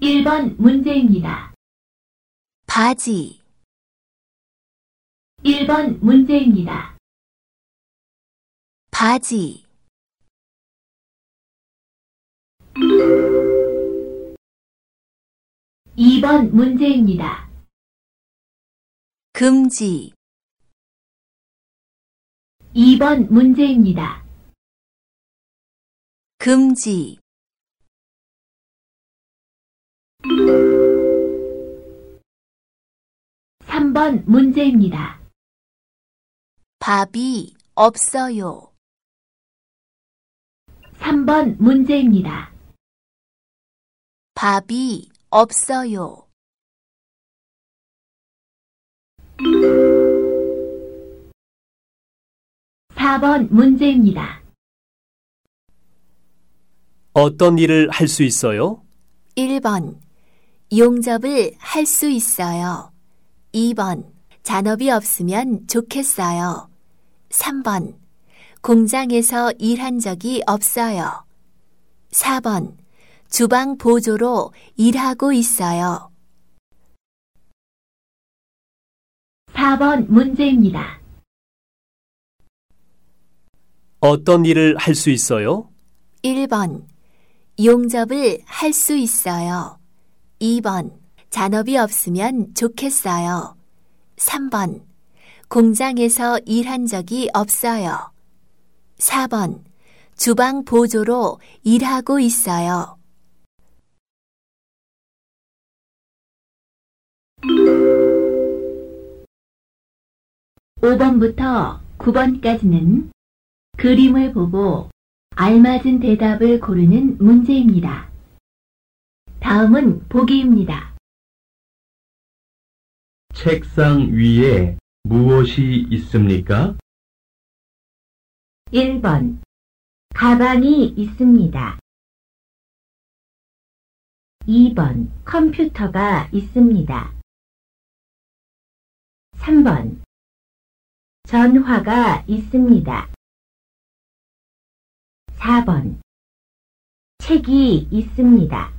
1번 문제입니다. 바지, 1번 문제입니다. 바지, 2번 문제입니다. 금지, 2번 문제입니다. 금지, 3번 문제입니다. 밥이 없어요. 3번 문제입니다. 밥이 없어요. 4번 문제입니다. 어떤 일을 할 수 있어요? 1번 용접을 할 수 있어요. 2번 잔업이 없으면 좋겠어요. 3번 공장에서 일한 적이 없어요. 4번 주방 보조로 일하고 있어요. 4번 문제입니다. 어떤 일을 할 수 있어요? 1번 용접을 할 수 있어요. 2번 잔업이 없으면 좋겠어요. 3번 공장에서 일한 적이 없어요. 4번 주방 보조로 일하고 있어요. 5번부터 9번까지는 그림을 보고 알맞은 대답을 고르는 문제입니다. 다음은 보기입니다. 책상 위에 무엇이 있습니까? 1번 가방이 있습니다. 2번 컴퓨터가 있습니다. 3번 전화가 있습니다. 4번 책이 있습니다.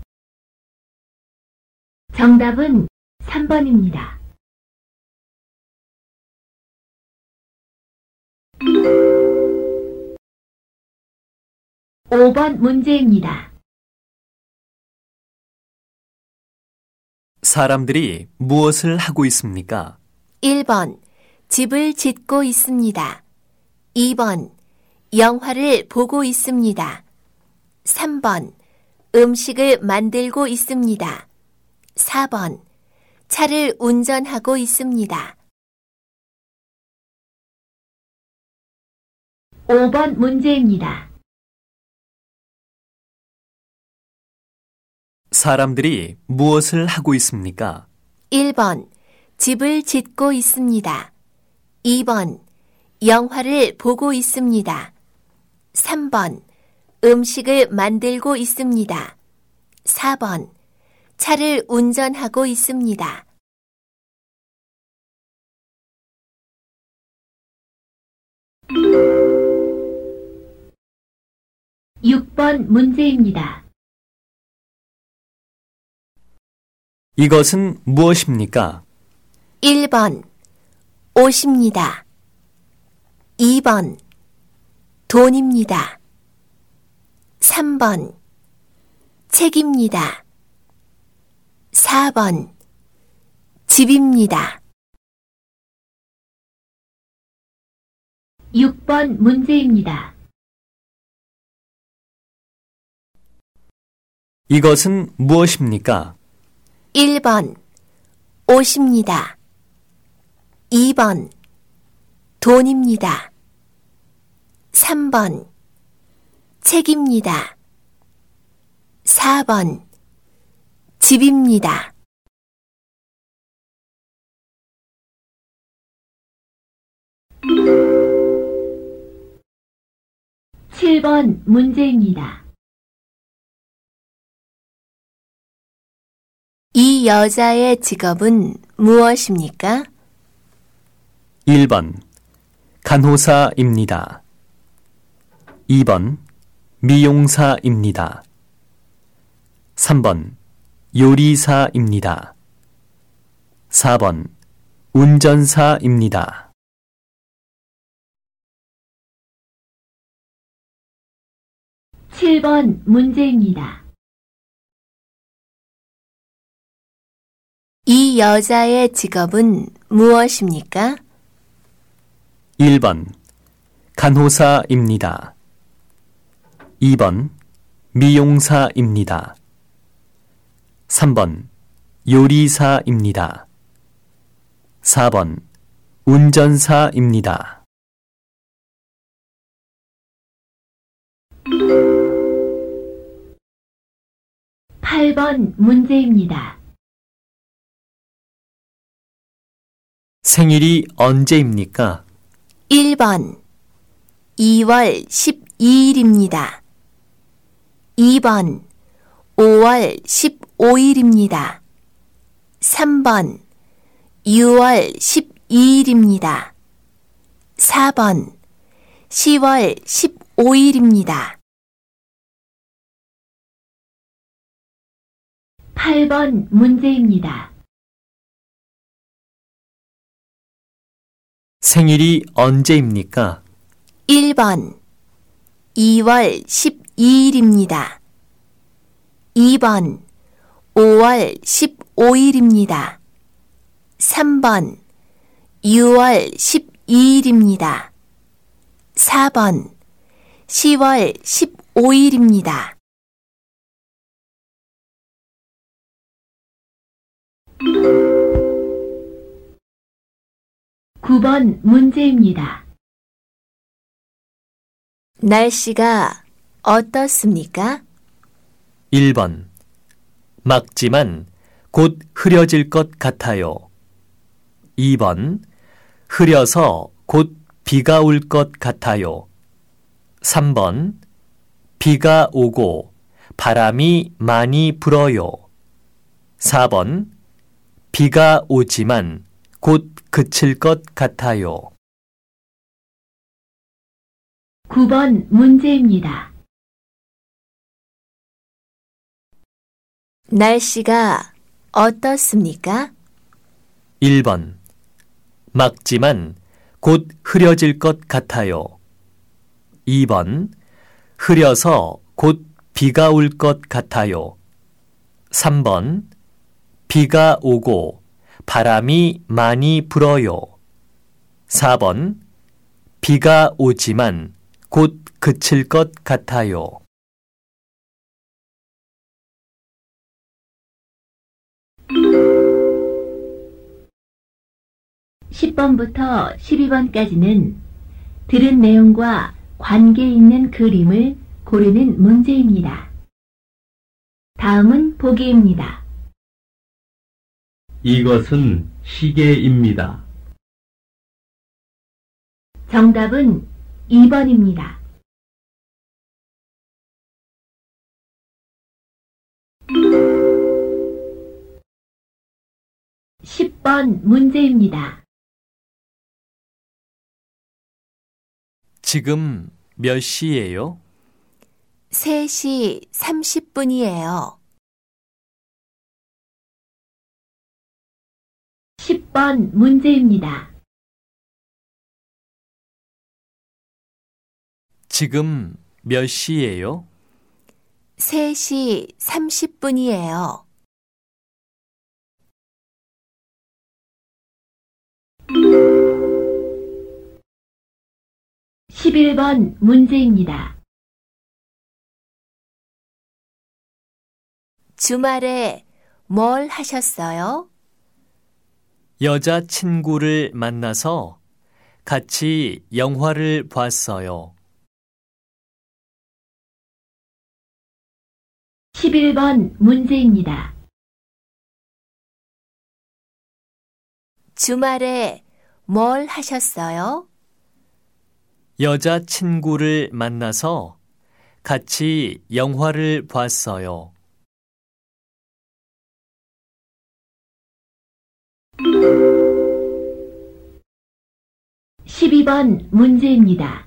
정답은 3번입니다. 5번 문제입니다. 사람들이 무엇을 하고 있습니까? 1번 집을 짓고 있습니다. 2번 영화를 보고 있습니다. 3번 음식을 만들고 있습니다. 4번 차를 운전하고 있습니다. 5번 문제입니다. 사람들이 무엇을 하고 있습니까? 1번 집을 짓고 있습니다. 2번 영화를 보고 있습니다. 3번 음식을 만들고 있습니다. 4번 차를 운전하고 있습니다. 6번 문제입니다. 이것은 무엇입니까? 1번 옷입니다. 2번 돈입니다. 3번 책입니다. 4번 집입니다. 6번 문제입니다. 이것은 무엇입니까? 1번 옷입니다. 2번 돈입니다. 3번 책입니다. 4번 집입니다. 7번 문제입니다. 이 여자의 직업은 무엇입니까? 1번 간호사입니다. 2번 미용사입니다. 3번 요리사입니다. 4번 운전사입니다. 7번 문제입니다. 이 여자의 직업은 무엇입니까? 1번 간호사입니다. 2번 미용사입니다. 3번 요리사입니다. 4번 운전사입니다. 8번 문제입니다. 생일이 언제입니까? 1번 2월 12일입니다. 2번 5월 15일입니다. 3번 6월 12일입니다. 4번 10월 15일입니다. 8번 문제입니다. 생일이 언제입니까? 1번 2월 12일입니다. 2번 5월 15일입니다. 3번 6월 12일입니다. 4번 10월 15일입니다. 9번 문제입니다. 날씨가 어떻습니까? 1번 막지만 곧 흐려질 것 같아요. 2번 흐려서 곧 비가 올 것 같아요. 3번 비가 오고 바람이 많이 불어요. 4번 비가 오지만 곧 그칠 것 같아요. 9번 문제입니다. 날씨가 어떻습니까? 1번 막지만 곧 흐려질 것 같아요. 2번 흐려서 곧 비가 올 것 같아요. 3번 비가 오고 바람이 많이 불어요. 4번 비가 오지만 곧 그칠 것 같아요. 10번부터 12번까지는 들은 내용과 관계 있는 그림을 고르는 문제입니다. 다음은 보기입니다. 이것은 시계입니다. 정답은 2번입니다. (10번) 문제입니다. 지금 몇 시예요? 3시 30분이에요. 10번 문제입니다. 지금 몇 시예요? 3시 30분이에요. 11번 문제입니다. 주말에 뭘 하셨어요? 여자친구를 만나서 같이 영화를 봤어요. 11번 문제입니다. 주말에 뭘 하셨어요? 여자 친구를 만나서 같이 영화를 봤어요. 12번 문제입니다.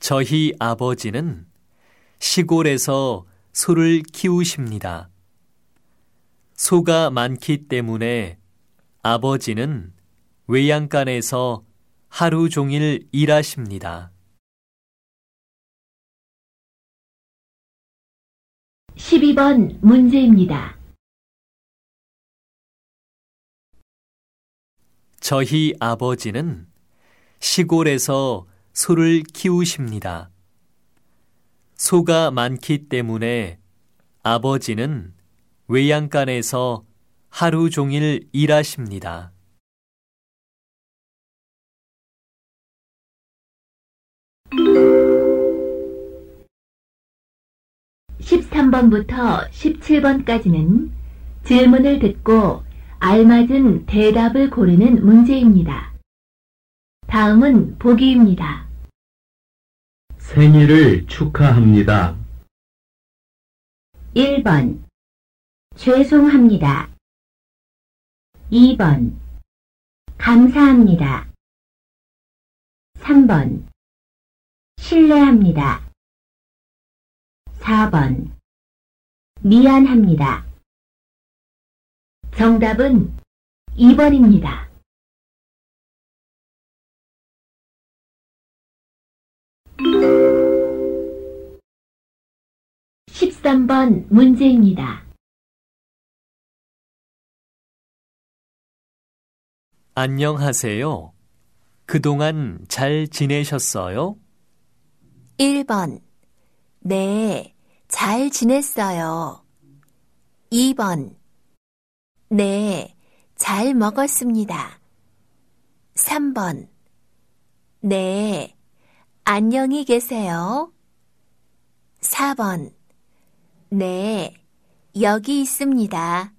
저희 아버지는 시골에서 소를 키우십니다. 소가 많기 때문에 아버지는 외양간에서 하루 종일 일하십니다. 12번 문제입니다. 저희 아버지는 시골에서 소를 키우십니다. 소가 많기 때문에 아버지는 외양간에서 하루 종일 일하십니다. 13번부터 17번까지는 질문을 듣고 알맞은 대답을 고르는 문제입니다. 다음은 보기입니다. 생일을 축하합니다. 1번 죄송합니다. 2번 감사합니다. 3번 신뢰합니다. 4번 미안합니다. 정답은 2번입니다. 13번 문제입니다. 안녕하세요. 그동안 잘 지내셨어요? 1번. 네, 잘 지냈어요. 2번. 네, 잘 먹었습니다. 3번. 네, 안녕히 계세요. 4번. 네, 여기 있습니다.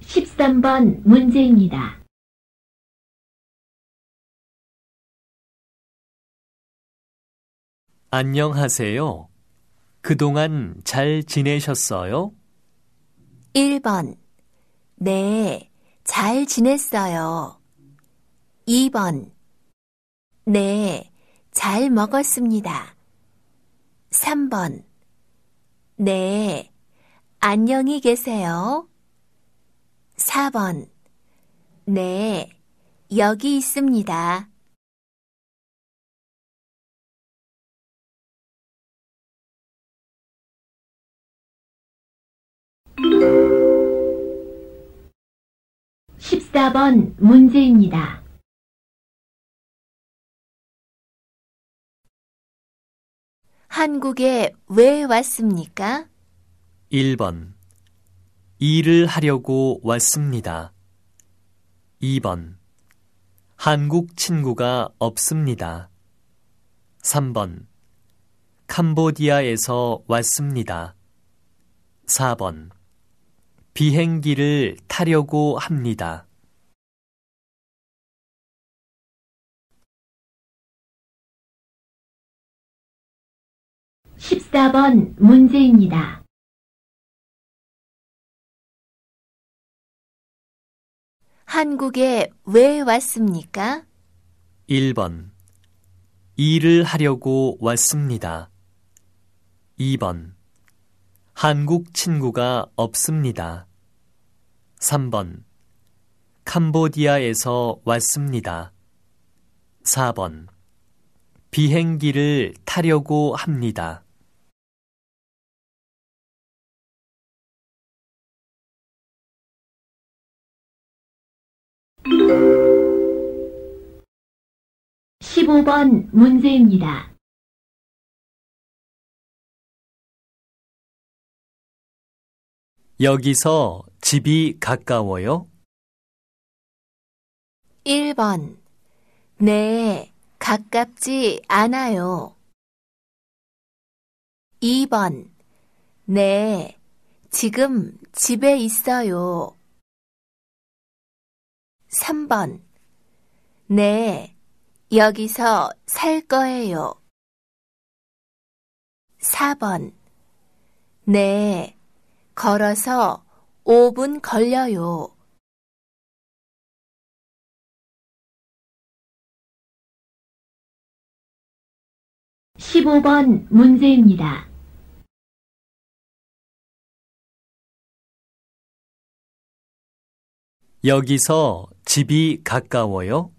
13번 문제입니다. 안녕하세요. 그동안 잘 지내셨어요? 1번. 네, 잘 지냈어요. 2번. 네, 잘 먹었습니다. 3번. 네, 안녕히 계세요. 4번. 네, 여기 있습니다. 14번 문제입니다. 한국에 왜 왔습니까? 1번. 일을 하려고 왔습니다. 2번. 한국 친구가 없습니다. 3번. 캄보디아에서 왔습니다. 4번. 비행기를 타려고 합니다. 14번 문제입니다. 한국에 왜 왔습니까? 1번. 일을 하려고 왔습니다. 2번. 한국 친구가 없습니다. 3번. 캄보디아에서 왔습니다. 4번. 비행기를 타려고 합니다. 15번 문제입니다. 여기서 집이 가까워요? 1번. 네, 가깝지 않아요. 2번. 네, 지금 집에 있어요. 3번. 네, 여기서 살 거예요. 4번. 네, 걸어서 5분 걸려요. 십오 번 문제입니다. 여기서 집이 가까워요?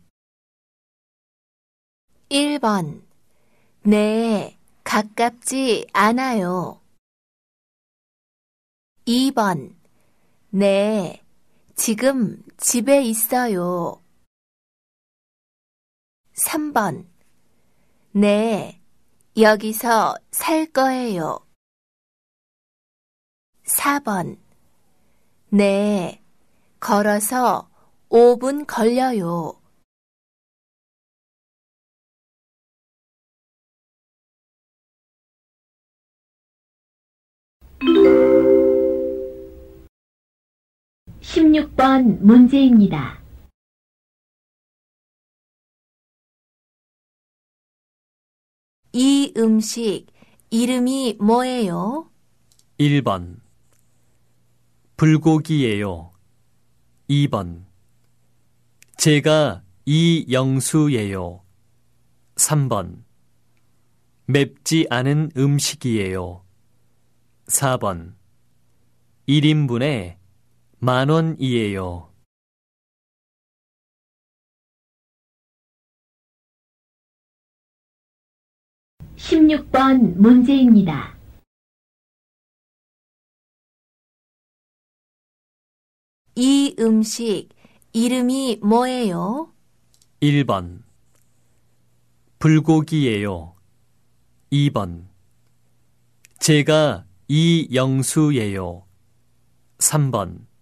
1번. 네, 가깝지 않아요. 2번. 네, 지금 집에 있어요. 3번. 네, 여기서 살 거예요. 4번. 네, 걸어서 5분 걸려요. 십육 번 문제입니다. 이 음식 이름이 뭐예요? 1번 불고기예요. 2번 제가 이영수예요. 3번 맵지 않은 음식이에요. 4번 1인분에 만 원이에요. 십육 번 문제입니다. 이 음식 이름이 뭐예요? 1번 불고기예요. 2번 제가 이영수예요. 3번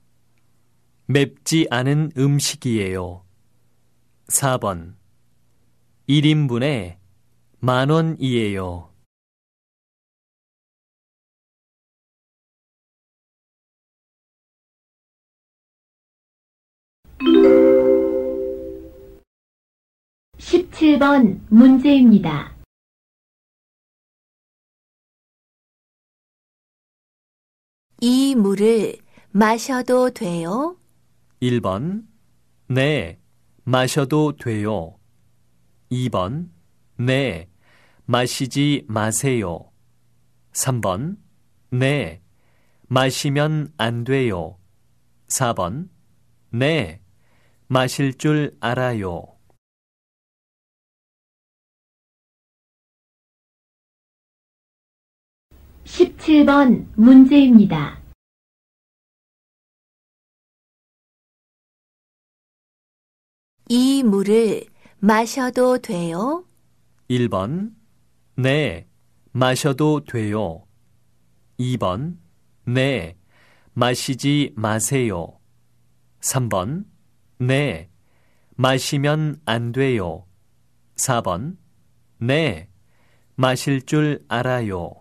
맵지 않은 음식이에요. 4번 1인분에 만 원이에요. 십칠 번 문제입니다. 이 물을 마셔도 돼요? 1번 네, 마셔도 돼요. 2번 네, 마시지 마세요. 3번 네, 마시면 안 돼요. 4번 네, 마실 줄 알아요. 십칠 번 문제입니다. 이 물을 마셔도 돼요? 1번 네, 마셔도 돼요. 2번 네, 마시지 마세요. 3번 네, 마시면 안 돼요. 4번 네, 마실 줄 알아요.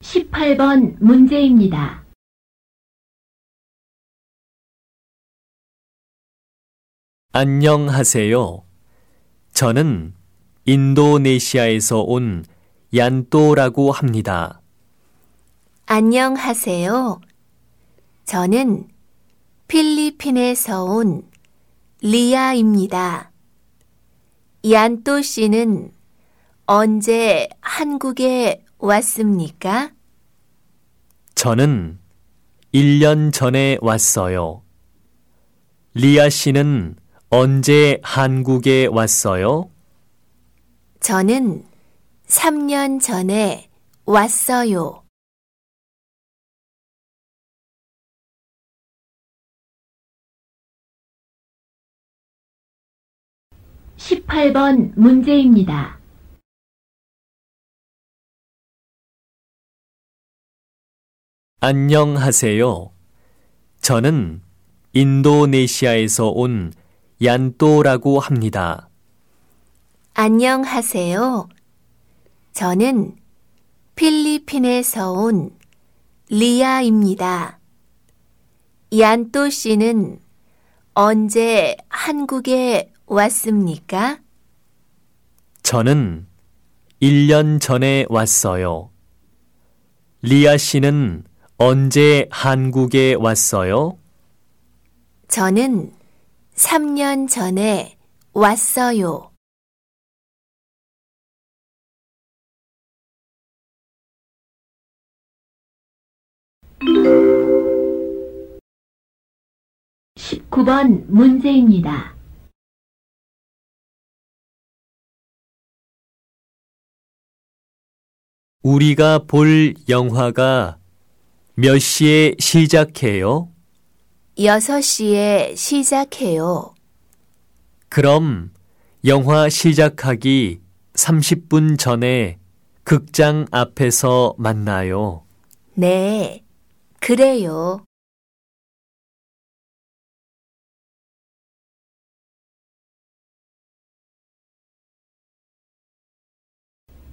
십팔 번 문제입니다. 안녕하세요. 저는 인도네시아에서 온 얀또라고 합니다. 안녕하세요. 저는 필리핀에서 온 리아입니다. 얀또 씨는 언제 한국에 왔습니까? 저는 1년 전에 왔어요. 리아 씨는 언제 한국에 왔어요? 저는 3년 전에 왔어요. 십팔 번 문제입니다. 안녕하세요. 저는 인도네시아에서 온 얀또라고 합니다. 안녕하세요. 저는 필리핀에서 온 리아입니다. 얀또 씨는 언제 한국에 왔습니까? 저는 1년 전에 왔어요. 리아 씨는 언제 한국에 왔어요? 저는 3년 전에 왔어요. 십구 번 문제입니다. 우리가 볼 영화가 몇 시에 시작해요? 6시에 시작해요. 그럼 영화 시작하기 30분 전에 극장 앞에서 만나요. 네, 그래요.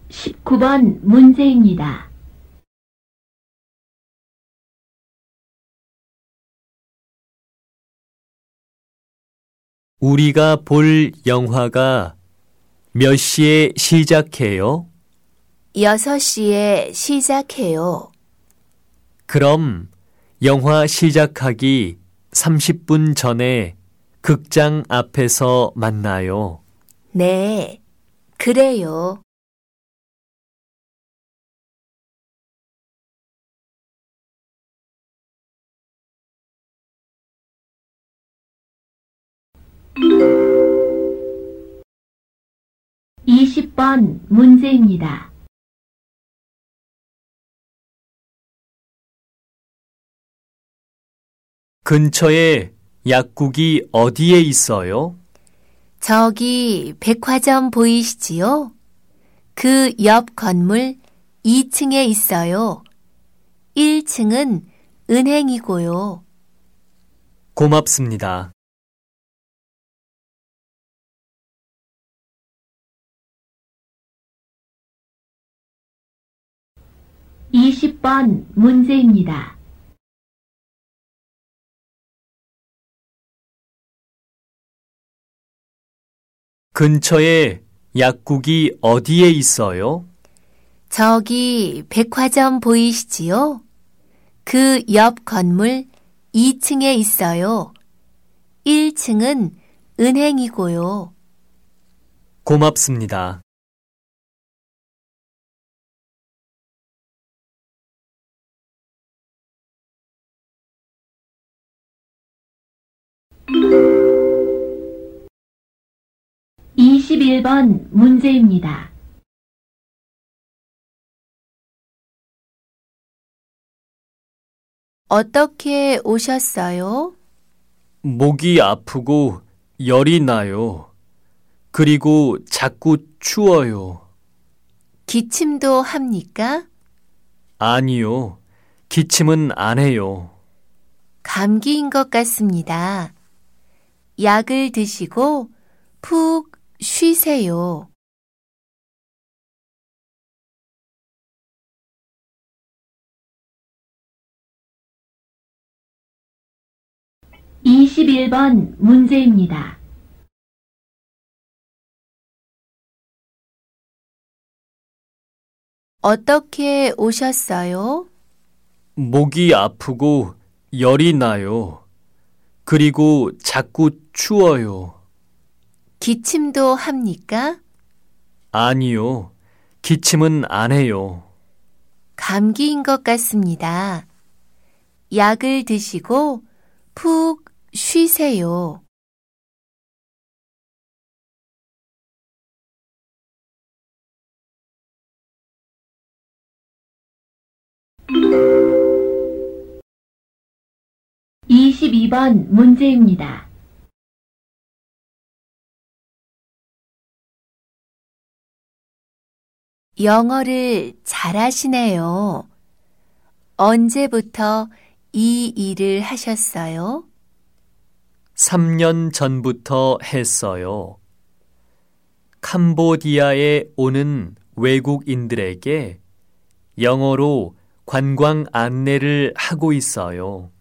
십구 번 문제입니다. 우리가 볼 영화가 몇 시에 시작해요? 6시에 시작해요. 그럼 영화 시작하기 30분 전에 극장 앞에서 만나요. 네, 그래요. 이십 번 문제입니다. 근처에 약국이 어디에 있어요? 저기 백화점 보이시지요? 그 옆 건물 2층에 있어요. 1층은 은행이고요. 고맙습니다. 이십 번 문제입니다. 근처에 약국이 어디에 있어요? 저기 백화점 보이시지요? 그 옆 건물 2층에 있어요. 1층은 은행이고요. 고맙습니다. 이십일 번 문제입니다. 어떻게 오셨어요? 목이 아프고 열이 나요. 그리고 자꾸 추워요. 기침도 합니까? 아니요. 기침은 안 해요. 감기인 것 같습니다. 약을 드시고 푹 쉬세요. 이십일 번 문제입니다. 어떻게 오셨어요? 목이 아프고 열이 나요. 그리고 자꾸 추워요. 기침도 합니까? 아니요. 기침은 안 해요. 감기인 것 같습니다. 약을 드시고 푹 쉬세요. 이십이 번 문제입니다. 영어를 잘하시네요. 언제부터 이 일을 하셨어요? 3년 전부터 했어요. 캄보디아에 오는 외국인들에게 영어로 관광 안내를 하고 있어요.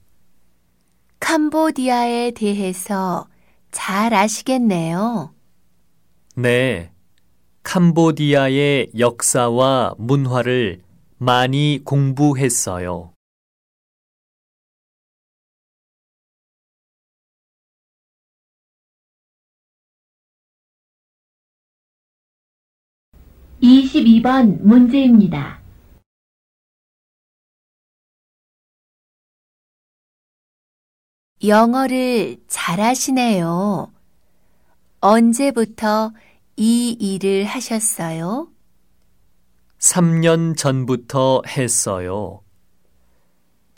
캄보디아에 대해서 잘 아시겠네요. 네. 캄보디아의 역사와 문화를 많이 공부했어요. 이십이 번 문제입니다. 영어를 잘하시네요. 언제부터 이 일을 하셨어요? 3년 전부터 했어요.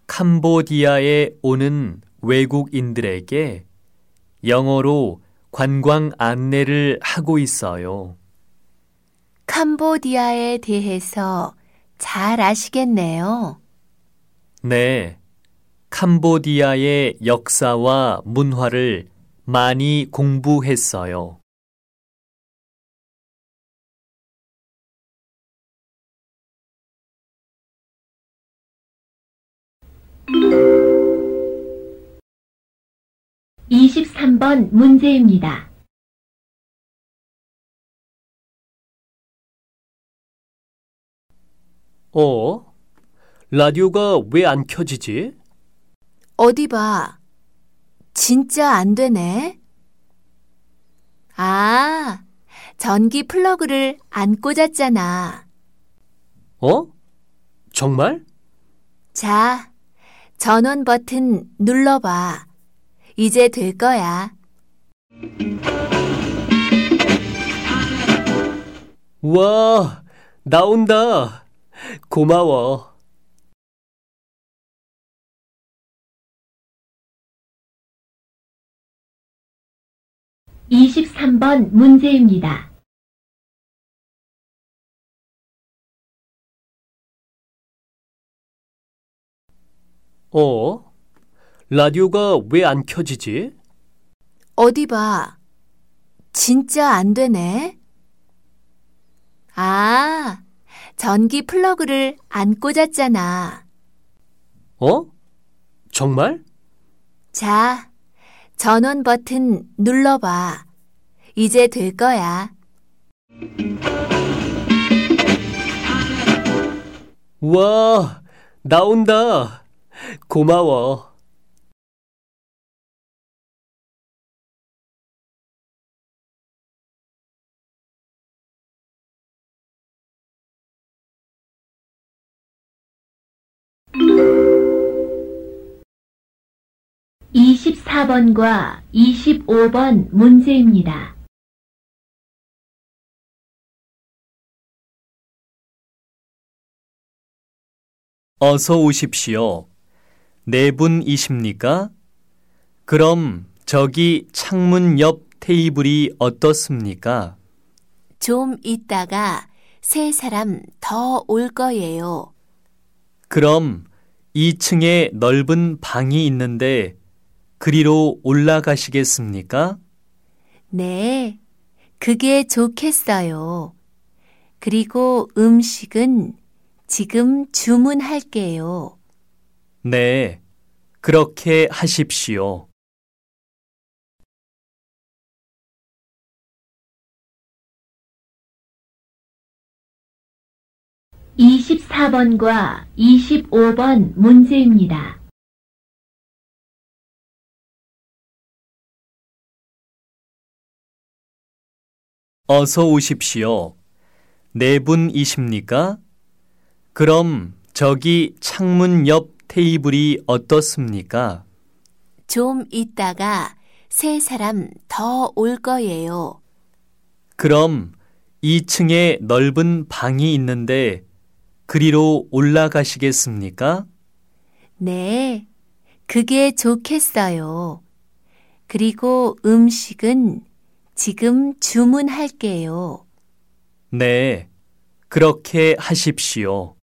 캄보디아에 오는 외국인들에게 영어로 관광 안내를 하고 있어요. 캄보디아에 대해서 잘 아시겠네요. 네. 캄보디아의 역사와 문화를 많이 공부했어요. 이십삼 번 문제입니다. 어? 라디오가 왜 안 켜지지? 어디 봐. 진짜 안 되네. 아, 전기 플러그를 안 꽂았잖아. 어? 정말? 자, 전원 버튼 눌러봐. 이제 될 거야. 와, 나온다. 고마워. 이십삼 번 문제입니다. 어? 라디오가 왜 안 켜지지? 어디 봐. 진짜 안 되네. 아, 전기 플러그를 안 꽂았잖아. 어? 정말? 자, 전원 버튼 눌러봐. 이제 될 거야. 와, 나온다. 고마워. 이십사 번과 이십오 번 문제입니다. 어서 오십시오. 네 분이십니까? 그럼 저기 창문 옆 테이블이 어떻습니까? 좀 있다가 세 사람 더 올 거예요. 그럼 2층에 넓은 방이 있는데 그리로 올라가시겠습니까? 네, 그게 좋겠어요. 그리고 음식은 지금 주문할게요. 네, 그렇게 하십시오. 이십사 번과 이십오 번 문제입니다. 어서 오십시오. 네 분이십니까? 그럼 저기 창문 옆 테이블이 어떻습니까? 좀 있다가 세 사람 더 올 거예요. 그럼 2층에 넓은 방이 있는데 그리로 올라가시겠습니까? 네, 그게 좋겠어요. 그리고 음식은 지금 주문할게요. 네, 그렇게 하십시오.